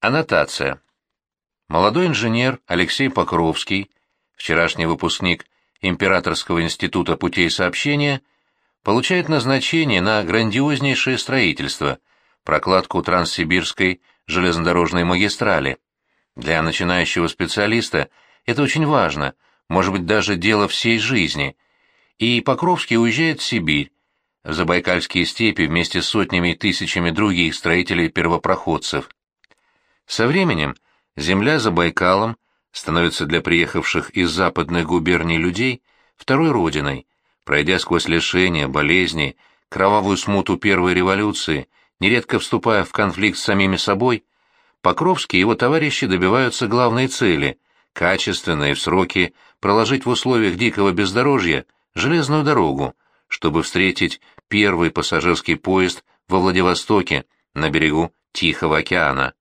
Аннотация. Молодой инженер Алексей Покровский, вчерашний выпускник Императорского института путей сообщения, получает назначение на грандиознейшее строительство, прокладку Транссибирской железнодорожной магистрали. Для начинающего специалиста это очень важно, может быть даже дело всей жизни. И Покровский уезжает в Сибирь, в Забайкальские степи вместе с сотнями и тысячами других строителей-первопроходцев. Со временем земля за Байкалом становится для приехавших из западных губерний людей второй родиной, пройдя сквозь лишения, болезни, кровавую смуту первой революции, нередко вступая в конфликт с самими собой, Покровский и его товарищи добиваются главной цели – качественно и в сроки проложить в условиях дикого бездорожья железную дорогу, чтобы встретить первый пассажирский поезд во Владивостоке на берегу Тихого океана.